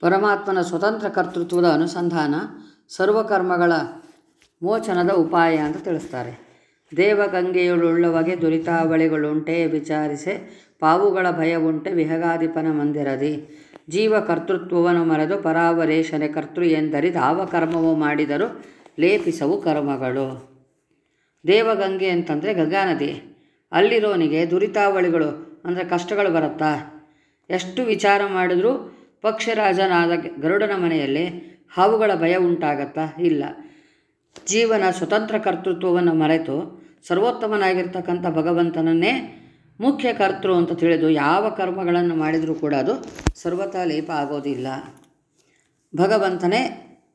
ಪರಮಾತ್ಮನ ಸ್ವತಂತ್ರ ಕರ್ತೃತ್ವದ ಅನುಸಂಧಾನ ಸರ್ವಕರ್ಮಗಳ ಮೋಚನದ ಉಪಾಯ ಅಂತ ತಿಳಿಸ್ತಾರೆ. ದೇವಗಂಗೆಯುಳ್ಳುವಗೆ ದುರಿತಾವಳಿಗಳುಂಟೆ ವಿಚಾರಿಸೆ, ಪಾವುಗಳ ಭಯವುಂಟೆ ವಿಹಗಾಧಿಪನ ಮಂದಿರದಿ. ಜೀವ ಕರ್ತೃತ್ವವನ್ನು ಮರೆದು ಪರಾವರೇಶನೆ ಕರ್ತೃ ಎಂದರಿ ದಾವ ಕರ್ಮವು ಮಾಡಿದರೂ ಲೇಪಿಸವು ಕರ್ಮಗಳು. ದೇವಗಂಗೆ ಅಂತಂದರೆ ಗಂಗಾ ನದಿ. ಅಲ್ಲಿರೋನಿಗೆ ದುರಿತಾವಳಿಗಳು ಅಂದರೆ ಕಷ್ಟಗಳು ಬರುತ್ತಾ? ಎಷ್ಟು ವಿಚಾರ ಮಾಡಿದರೂ ಪಕ್ಷರಾಜನಾದ ಗರುಡನ ಮನೆಯಲ್ಲಿ ಹಾವುಗಳ ಭಯ ಉಂಟಾಗತ್ತಾ ಇಲ್ಲ. ಜೀವನ ಸ್ವತಂತ್ರ ಕರ್ತೃತ್ವವನ್ನು ಮರೆತು ಸರ್ವೋತ್ತಮನಾಗಿರ್ತಕ್ಕಂಥ ಭಗವಂತನನ್ನೇ ಮುಖ್ಯ ಕರ್ತೃ ಅಂತ ತಿಳಿದು ಯಾವ ಕರ್ಮಗಳನ್ನು ಮಾಡಿದರೂ ಕೂಡ ಅದು ಸರ್ವತಾ ಲೇಪ ಆಗೋದಿಲ್ಲ. ಭಗವಂತನೇ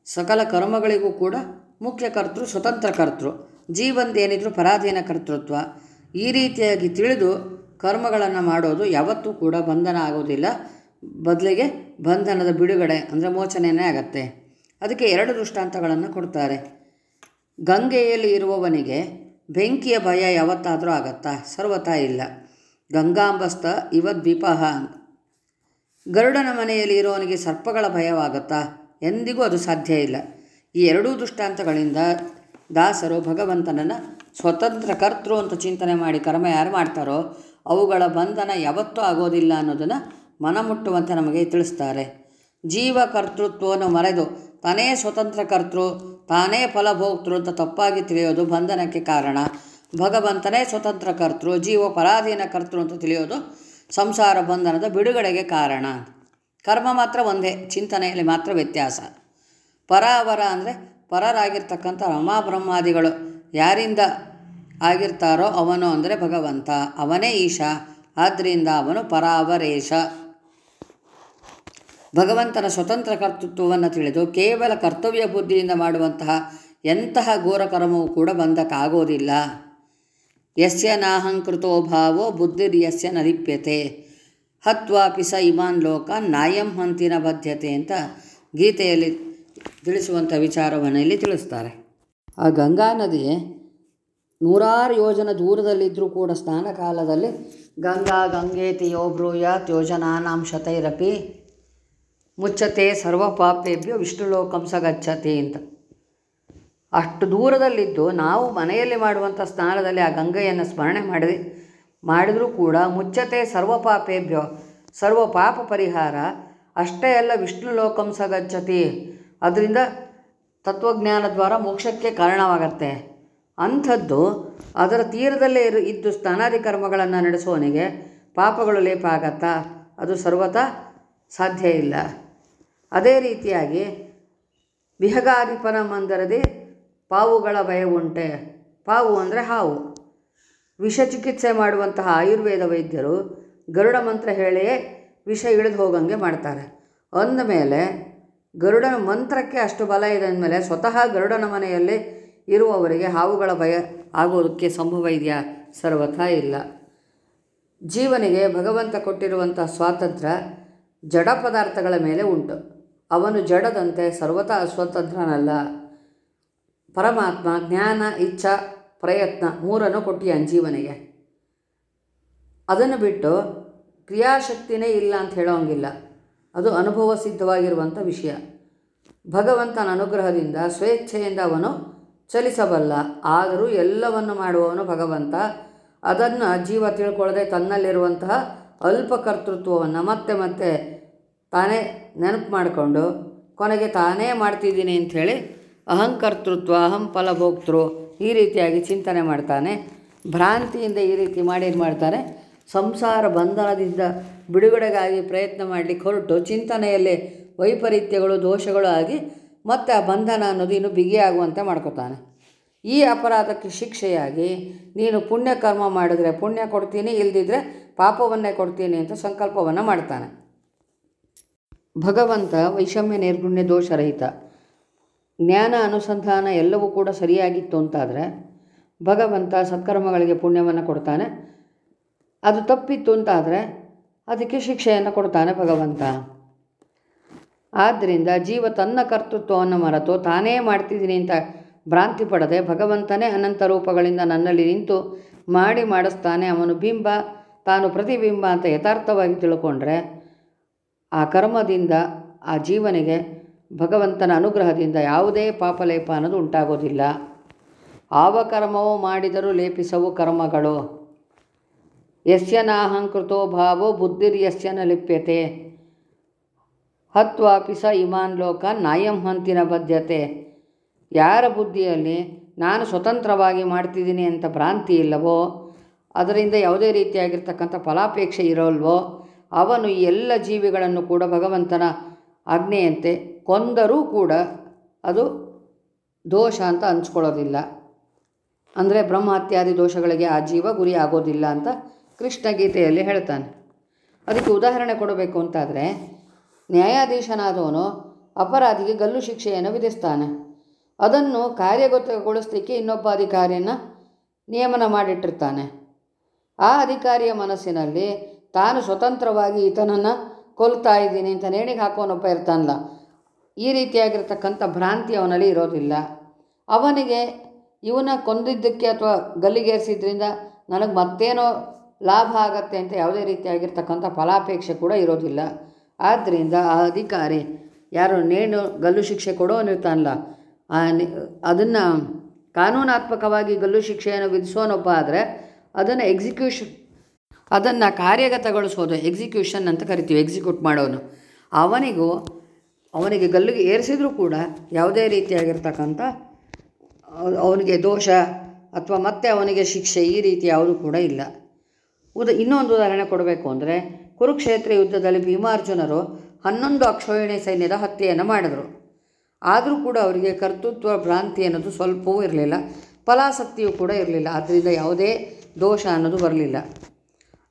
ಸಕಲ ಕರ್ಮಗಳಿಗೂ ಕೂಡ ಮುಖ್ಯ ಕರ್ತೃ, ಸ್ವತಂತ್ರ ಕರ್ತೃ. ಜೀವಂದೇನಿದ್ರು ಪರಾಧೀನ ಕರ್ತೃತ್ವ. ಈ ರೀತಿಯಾಗಿ ತಿಳಿದು ಕರ್ಮಗಳನ್ನು ಮಾಡೋದು ಯಾವತ್ತೂ ಕೂಡ ಬಂಧನ ಆಗೋದಿಲ್ಲ. ಬದಲಿಗೆ ಬಂಧನದ ಬಿಡುಗಡೆ ಅಂದರೆ ಮೋಚನೆಯೇ ಆಗತ್ತೆ. ಅದಕ್ಕೆ ಎರಡು ದೃಷ್ಟಾಂತಗಳನ್ನು ಕೊಡ್ತಾರೆ. ಗಂಗೆಯಲ್ಲಿ ಇರುವವನಿಗೆ ಬೆಂಕಿಯ ಭಯ ಯಾವತ್ತಾದರೂ ಆಗತ್ತಾ? ಸರ್ವತಾ ಇಲ್ಲ. ಗಂಗಾಂಬಸ್ತ ಇವ ದ್ವಿಪಹ ಗರುಡನ ಮನೆಯಲ್ಲಿ ಇರೋವನಿಗೆ ಸರ್ಪಗಳ ಭಯವಾಗುತ್ತಾ? ಎಂದಿಗೂ ಅದು ಸಾಧ್ಯ ಇಲ್ಲ. ಈ ಎರಡೂ ದೃಷ್ಟಾಂತಗಳಿಂದ ದಾಸರು ಭಗವಂತನನ್ನು ಸ್ವತಂತ್ರ ಕರ್ತೃ ಅಂತ ಚಿಂತನೆ ಮಾಡಿ ಕರ್ಮ ಯಾರು ಮಾಡ್ತಾರೋ, ಅವುಗಳ ಬಂಧನ ಯಾವತ್ತೂ ಆಗೋದಿಲ್ಲ ಅನ್ನೋದನ್ನು ಮನಮುಟ್ಟುವಂತೆ ನಮಗೆ ತಿಳಿಸ್ತಾರೆ. ಜೀವ ಕರ್ತೃತ್ವವನ್ನು ಮರೆದು ತಾನೇ ಸ್ವತಂತ್ರ ಕರ್ತೃ, ತಾನೇ ಫಲಭೋಕ್ತೃ ಅಂತ ತಪ್ಪಾಗಿ ತಿಳಿಯೋದು ಬಂಧನಕ್ಕೆ ಕಾರಣ. ಭಗವಂತನೇ ಸ್ವತಂತ್ರ ಕರ್ತೃ, ಜೀವ ಪರಾಧೀನ ಕರ್ತೃ ಅಂತ ತಿಳಿಯೋದು ಸಂಸಾರ ಬಂಧನದ ಬಿಡುಗಡೆಗೆ ಕಾರಣ. ಕರ್ಮ ಮಾತ್ರ ಒಂದೇ, ಚಿಂತನೆಯಲ್ಲಿ ಮಾತ್ರ ವ್ಯತ್ಯಾಸ. ಪರಾವರ ಅಂದರೆ ಪರರಾಗಿರ್ತಕ್ಕಂಥ ರಮಾಬ್ರಹ್ಮಾದಿಗಳು ಯಾರಿಂದ ಆಗಿರ್ತಾರೋ ಅವನು ಅಂದರೆ ಭಗವಂತ, ಅವನೇ ಈಶ ಆದ್ದರಿಂದ ಅವನು ಪರಾವರೇಶ. ಭಗವಂತನ ಸ್ವತಂತ್ರ ಕರ್ತೃತ್ವವನ್ನು ತಿಳಿದು ಕೇವಲ ಕರ್ತವ್ಯ ಬುದ್ಧಿಯಿಂದ ಮಾಡುವಂತಹ ಎಂತಹ ಘೋರ ಕರ್ಮವೂ ಕೂಡ ಬಂದಕ್ಕಾಗೋದಿಲ್ಲ ಯಸ್ಯ ನಾಹಂಕೃತೋ ಭಾವೋ ಬುದ್ಧಿರ್ಯಸ್ಯ ನಲಿಪ್ಯತೆ. ಹತ್ವಾಪಿ ಸ ಇಮಾನ್ ಲೋಕ ನಾಯಂ ಹಂತಿನ ಬದ್ಧತೆ ಅಂತ ಗೀತೆಯಲ್ಲಿ ತಿಳಿಸುವಂಥ ವಿಚಾರವನ್ನು ಇಲ್ಲಿ ತಿಳಿಸ್ತಾರೆ. ಆ ಗಂಗಾ ನದಿ ನೂರಾರು ಯೋಜನ ದೂರದಲ್ಲಿದ್ದರೂ ಕೂಡ ಸ್ನಾನ ಕಾಲದಲ್ಲಿ ಗಂಗಾ ಗಂಗೇತಿ ಯೋ ಬ್ರೂಯಾತ್ ಯೋಜನಾನಾಂ ಶತೈರಪಿ ಮುಚ್ಚತೆ ಸರ್ವ ಪಾಪೇಭ್ಯೋ ವಿಷ್ಣುಲೋಕಂ ಸ ಗಚ್ಚತಿ ಅಂತ. ಅಷ್ಟು ದೂರದಲ್ಲಿದ್ದು ನಾವು ಮನೆಯಲ್ಲಿ ಮಾಡುವಂಥ ಸ್ನಾನದಲ್ಲಿ ಆ ಗಂಗೆಯನ್ನು ಸ್ಮರಣೆ ಮಾಡಿದೆ. ಮಾಡಿದರೂ ಕೂಡ ಮುಚ್ಚತೆ ಸರ್ವ ಪಾಪೇಭ್ಯೋ ಸರ್ವ ಪಾಪ ಪರಿಹಾರ, ಅಷ್ಟೇ ಅಲ್ಲ ವಿಷ್ಣು ಲೋಕಂ ಗಚ್ಚತಿ. ಅದರಿಂದ ತತ್ವಜ್ಞಾನ ದ್ವಾರ ಮೋಕ್ಷಕ್ಕೆ ಕಾರಣವಾಗತ್ತೆ. ಅಂಥದ್ದು ಅದರ ತೀರದಲ್ಲೇ ಇರು, ಇದ್ದು ಸ್ನಾನಾದಿ ಕರ್ಮಗಳನ್ನು ನಡೆಸುವವನಿಗೆ ಪಾಪಗಳು ಲೇಪ ಆಗತ್ತಾ? ಅದು ಸರ್ವತಾ ಸಾಧ್ಯ ಇಲ್ಲ. ಅದೇ ರೀತಿಯಾಗಿ ವಿಹಗಾಧಿಪನ ಮಂದರದೆ ಪಾವುಗಳ ಭಯ ಉಂಟೆ. ಪಾವು ಅಂದರೆ ಹಾವು. ವಿಷ ಚಿಕಿತ್ಸೆ ಮಾಡುವಂತಹ ಆಯುರ್ವೇದ ವೈದ್ಯರು ಗರುಡ ಮಂತ್ರ ಹೇಳಿಯೇ ವಿಷ ಇಳಿದು ಹೋಗಂಗೆ ಮಾಡ್ತಾರೆ. ಅಂದಮೇಲೆ ಗರುಡನ ಮಂತ್ರಕ್ಕೆ ಅಷ್ಟು ಬಲ ಇದೆ ಅಂದಮೇಲೆ ಸ್ವತಃ ಗರುಡನ ಮನೆಯಲ್ಲಿ ಇರುವವರಿಗೆ ಹಾವುಗಳ ಭಯ ಆಗೋದಕ್ಕೆ ಸಂಭವ ಇದೆಯಾ? ಸರ್ವಥಾ ಇಲ್ಲ. ಜೀವನಿಗೆ ಭಗವಂತ ಕೊಟ್ಟಿರುವಂಥ ಸ್ವಾತಂತ್ರ್ಯ ಜಡ ಪದಾರ್ಥಗಳ ಮೇಲೆ ಉಂಟು. ಅವನು ಜಡದಂತೆ ಸರ್ವತಾ ಅಸ್ವತಂತ್ರನಲ್ಲ. ಪರಮಾತ್ಮ ಜ್ಞಾನ, ಇಚ್ಛಾ, ಪ್ರಯತ್ನ ಮೂರನ್ನು ಕೊಟ್ಟಿಯಾನ ಜೀವನಿಗೆ. ಅದನ್ನು ಬಿಟ್ಟು ಕ್ರಿಯಾಶಕ್ತಿನೇ ಇಲ್ಲ ಅಂತ ಹೇಳೋಂಗಿಲ್ಲ. ಅದು ಅನುಭವ ಸಿದ್ಧವಾಗಿರುವಂಥ ವಿಷಯ. ಭಗವಂತನ ಅನುಗ್ರಹದಿಂದ, ಸ್ವೇಚ್ಛೆಯಿಂದ ಅವನು ಚಲಿಸಬಲ್ಲ. ಆದರೂ ಎಲ್ಲವನ್ನು ಮಾಡುವವನು ಭಗವಂತ. ಅದನ್ನು ಜೀವ ತಿಳ್ಕೊಳ್ಳದೆ ತನ್ನಲ್ಲಿರುವಂತಹ ಅಲ್ಪ ಕರ್ತೃತ್ವವನ್ನು ಮತ್ತೆ ಮತ್ತೆ ತಾನೇ ನೆನಪು ಮಾಡಿಕೊಂಡು ಕೊನೆಗೆ ತಾನೇ ಮಾಡ್ತಿದ್ದೀನಿ ಅಂಥೇಳಿ ಅಹಂಕರ್ತೃತ್ವ, ಅಹಂ ಫಲಭೋಕ್ತೃ ಈ ರೀತಿಯಾಗಿ ಚಿಂತನೆ ಮಾಡ್ತಾನೆ. ಭ್ರಾಂತಿಯಿಂದ ಈ ರೀತಿ ಮಾಡಿ ಏನು ಮಾಡ್ತಾನೆ. ಸಂಸಾರ ಬಂಧನದಿಂದ ಬಿಡುಗಡೆಗಾಗಿ ಪ್ರಯತ್ನ ಮಾಡಲಿಕ್ಕೆ ಹೊರಟು ಚಿಂತನೆಯಲ್ಲಿ ವೈಪರೀತ್ಯಗಳು, ದೋಷಗಳು ಆಗಿ ಮತ್ತೆ ಆ ಬಂಧನ ಅನ್ನೋದು ಇನ್ನು ಬಿಗಿಯಾಗುವಂತೆ ಮಾಡ್ಕೋತಾನೆ. ಈ ಅಪರಾಧಕ್ಕೆ ಶಿಕ್ಷೆಯಾಗಿ ನೀನು ಪುಣ್ಯ ಕರ್ಮ ಮಾಡಿದ್ರೆ ಪುಣ್ಯ ಕೊಡ್ತೀನಿ, ಇಲ್ದಿದ್ರೆ ಪಾಪವನ್ನೇ ಕೊಡ್ತೀನಿ ಅಂತ ಸಂಕಲ್ಪವನ್ನು ಮಾಡ್ತಾನೆ. ಭಗವಂತ ವೈಷಮ್ಯ ನಿರ್ಗುಣ್ಯ ದೋಷರಹಿತ ಜ್ಞಾನ ಅನುಸಂಧಾನ ಎಲ್ಲವೂ ಕೂಡ ಸರಿಯಾಗಿತ್ತು ಅಂತಾದರೆ ಭಗವಂತ ಸತ್ಕರ್ಮಗಳಿಗೆ ಪುಣ್ಯವನ್ನು ಕೊಡ್ತಾನೆ. ಅದು ತಪ್ಪಿತ್ತು ಅಂತಾದರೆ ಅದಕ್ಕೆ ಶಿಕ್ಷೆಯನ್ನು ಕೊಡ್ತಾನೆ ಭಗವಂತ. ಆದ್ದರಿಂದ ಜೀವ ತನ್ನ ಕರ್ತೃತ್ವವನ್ನು ಮರೆತು ತಾನೇ ಮಾಡ್ತಿದ್ದೀನಿ ಅಂತ ಭ್ರಾಂತಿ ಪಡದೆ ಭಗವಂತನೇ ಅನಂತ ರೂಪಗಳಿಂದ ನನ್ನಲ್ಲಿ ನಿಂತು ಮಾಡಿ ಮಾಡಿಸ್ತಾನೆ. ಅವನು ಬಿಂಬ, ತಾನು ಪ್ರತಿಬಿಂಬ ಅಂತ ಯಥಾರ್ಥವಾಗಿ ತಿಳ್ಕೊಂಡ್ರೆ ಆ ಕರ್ಮದಿಂದ ಆ ಜೀವನಿಗೆ ಭಗವಂತನ ಅನುಗ್ರಹದಿಂದ ಯಾವುದೇ ಪಾಪಲೇಪ ಅನ್ನೋದು ಉಂಟಾಗೋದಿಲ್ಲ. ಆವ ಕರ್ಮವೋ ಮಾಡಿದರೂ ಲೇಪಿಸವು ಕರ್ಮಗಳು. ಯಸ್ಯನಾಹಂಕೃತೋ ಭಾವೋ ಬುದ್ಧಿರ್ಯಸ್ಯನ ಲಿಪ್ಯತೆ. ಹತ್ವಾಪಿಸ ಇಮಾನ್ ಲೋಕ ನಾಯಂ ಹಂತಿನ ಬದ್ಧತೆ. ಯಾರ ಬುದ್ಧಿಯಲ್ಲಿ ನಾನು ಸ್ವತಂತ್ರವಾಗಿ ಮಾಡ್ತಿದ್ದೀನಿ ಅಂತ ಭ್ರಾಂತಿ ಇಲ್ಲವೋ, ಅದರಿಂದ ಯಾವುದೇ ರೀತಿಯಾಗಿರ್ತಕ್ಕಂಥ ಫಲಾಪೇಕ್ಷೆ ಇರೋಲ್ವೋ ಅವನು ಎಲ್ಲ ಜೀವಿಗಳನ್ನು ಕೂಡ ಭಗವಂತನ ಆಜ್ಞೆಯಂತೆ ಕೊಂದರೂ ಕೂಡ ಅದು ದೋಷ ಅಂತ ಹಂಚ್ಕೊಳ್ಳೋದಿಲ್ಲ. ಅಂದರೆ ಬ್ರಹ್ಮಹತ್ಯಾದಿ ದೋಷಗಳಿಗೆ ಆ ಜೀವ ಗುರಿ ಆಗೋದಿಲ್ಲ ಅಂತ ಕೃಷ್ಣ ಗೀತೆಯಲ್ಲಿ ಹೇಳ್ತಾನೆ. ಅದಕ್ಕೆ ಉದಾಹರಣೆ ಕೊಡಬೇಕು ಅಂತಾದರೆ, ನ್ಯಾಯಾಧೀಶನಾದವನು ಅಪರಾಧಿಗೆ ಗಲ್ಲು ಶಿಕ್ಷೆಯನ್ನು ವಿಧಿಸ್ತಾನೆ. ಅದನ್ನು ಕಾರ್ಯಗತಗೊಳಿಸಲಿಕ್ಕೆ ಇನ್ನೊಬ್ಬ ಅಧಿಕಾರಿಯನ್ನು ನಿಯಮನ ಮಾಡಿಟ್ಟಿರ್ತಾನೆ. ಆ ಅಧಿಕಾರಿಯ ಮನಸ್ಸಿನಲ್ಲಿ ತಾನು ಸ್ವತಂತ್ರವಾಗಿ ಈತನನ್ನು ಕೊಲ್ತಾ ಇದ್ದೀನಿ ಅಂತ ನೇಣಿಗೆ ಹಾಕೋನೊಬ್ಬ ಇರ್ತಾನಲ್ಲ, ಈ ರೀತಿಯಾಗಿರ್ತಕ್ಕಂಥ ಭ್ರಾಂತಿ ಅವನಲ್ಲಿ ಇರೋದಿಲ್ಲ. ಅವನಿಗೆ ಇವನ ಕೊಂದಿದ್ದಕ್ಕೆ ಅಥವಾ ಗಲ್ಲಿಗೇರಿಸಿದ್ರಿಂದ ನನಗೆ ಮತ್ತೇನೋ ಲಾಭ ಆಗತ್ತೆ ಅಂತ ಯಾವುದೇ ರೀತಿಯಾಗಿರ್ತಕ್ಕಂಥ ಫಲಾಪೇಕ್ಷೆ ಕೂಡ ಇರೋದಿಲ್ಲ. ಆದ್ದರಿಂದ ಆ ಅಧಿಕಾರಿ, ಯಾರು ನೇಣು ಗಲ್ಲು ಶಿಕ್ಷೆ ಕೊಡೋನಿರ್ತಾನಲ್ಲ ಅದನ್ನು ಕಾನೂನಾತ್ಮಕವಾಗಿ ಗಲ್ಲು ಶಿಕ್ಷೆಯನ್ನು ವಿಧಿಸೋನೊಬ್ಬ ಆದರೆ ಅದನ್ನು ಎಕ್ಸಿಕ್ಯೂಷನ್ ಅದನ್ನು ಕಾರ್ಯಗತಗೊಳಿಸೋದು ಎಕ್ಸಿಕ್ಯೂಷನ್ ಅಂತ ಕರಿತೀವಿ ಎಕ್ಸಿಕ್ಯೂಟ್ ಮಾಡೋನು. ಅವನಿಗೂ, ಅವನಿಗೆ ಗಲ್ಲಿಗೆ ಏರಿಸಿದರೂ ಕೂಡ ಯಾವುದೇ ರೀತಿಯಾಗಿರ್ತಕ್ಕಂಥ ಅವ್- ಅವನಿಗೆ ದೋಷ ಅಥವಾ ಮತ್ತೆ ಅವನಿಗೆ ಶಿಕ್ಷೆ ಈ ರೀತಿ ಯಾವುದು ಕೂಡ ಇಲ್ಲ. ಉದ, ಇನ್ನೊಂದು ಉದಾಹರಣೆ ಕೊಡಬೇಕು ಅಂದರೆ, ಕುರುಕ್ಷೇತ್ರ ಯುದ್ಧದಲ್ಲಿ ಭೀಮಾರ್ಜುನರು ಹನ್ನೊಂದು ಅಕ್ಷೋಹಿಣಿ ಸೈನ್ಯದ ಹತ್ಯೆಯನ್ನು ಮಾಡಿದರು. ಆದರೂ ಕೂಡ ಅವರಿಗೆ ಕರ್ತೃತ್ವ ಭ್ರಾಂತಿ ಅನ್ನೋದು ಸ್ವಲ್ಪವೂ ಇರಲಿಲ್ಲ. ಫಲಾಸಕ್ತಿಯೂ ಕೂಡ ಇರಲಿಲ್ಲ. ಆದ್ದರಿಂದ ಯಾವುದೇ ದೋಷ ಅನ್ನೋದು ಬರಲಿಲ್ಲ.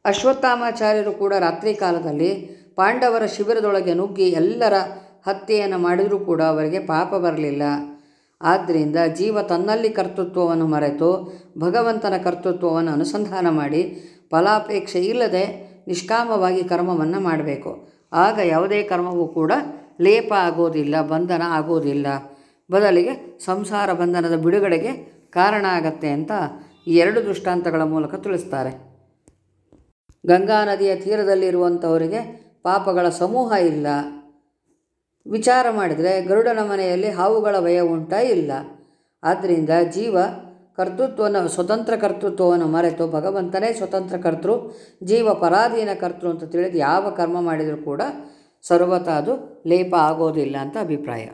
ಅಶ್ವತ್ಥಾಮಾಚಾರ್ಯರು ಕೂಡ ರಾತ್ರಿ ಕಾಲದಲ್ಲಿ ಪಾಂಡವರ ಶಿಬಿರದೊಳಗೆ ನುಗ್ಗಿ ಎಲ್ಲರ ಹತ್ಯೆಯನ್ನು ಮಾಡಿದರೂ ಕೂಡ ಅವರಿಗೆ ಪಾಪ ಬರಲಿಲ್ಲ. ಆದ್ದರಿಂದ ಜೀವ ತನ್ನಲ್ಲಿ ಕರ್ತೃತ್ವವನ್ನು ಮರೆತು ಭಗವಂತನ ಕರ್ತೃತ್ವವನ್ನು ಅನುಸಂಧಾನ ಮಾಡಿ ಫಲಾಪೇಕ್ಷೆ ಇಲ್ಲದೆ ನಿಷ್ಕಾಮವಾಗಿ ಕರ್ಮವನ್ನು ಮಾಡಬೇಕು. ಆಗ ಯಾವುದೇ ಕರ್ಮವೂ ಕೂಡ ಲೇಪ ಆಗೋದಿಲ್ಲ, ಬಂಧನ ಆಗೋದಿಲ್ಲ. ಬದಲಿಗೆ ಸಂಸಾರ ಬಂಧನದ ಬಿಡುಗಡೆಗೆ ಕಾರಣ ಆಗತ್ತೆ ಅಂತ ಈ ಎರಡು ದೃಷ್ಟಾಂತಗಳ ಮೂಲಕ ತಿಳಿಸ್ತಾರೆ. ಗಂಗಾ ನದಿಯ ತೀರದಲ್ಲಿರುವಂಥವರಿಗೆ ಪಾಪಗಳ ಸಮೂಹ ಇಲ್ಲ. ವಿಚಾರ ಮಾಡಿದರೆ ಗರುಡನ ಮನೆಯಲ್ಲಿ ಹಾವುಗಳ ಭಯ ಉಂಟಾ ಇಲ್ಲ. ಆದ್ದರಿಂದ ಜೀವ ಕರ್ತೃತ್ವವನ್ನು, ಸ್ವತಂತ್ರ ಕರ್ತೃತ್ವವನ್ನು ಮರೆತು ಭಗವಂತನೇ ಸ್ವತಂತ್ರ ಕರ್ತೃ, ಜೀವ ಪರಾಧೀನ ಕರ್ತೃ ಅಂತ ತಿಳಿದು ಯಾವ ಕರ್ಮ ಮಾಡಿದರೂ ಕೂಡ ಸರ್ವತಾ ಅದು ಲೇಪ ಆಗೋದಿಲ್ಲ ಅಂತ ಅಭಿಪ್ರಾಯ.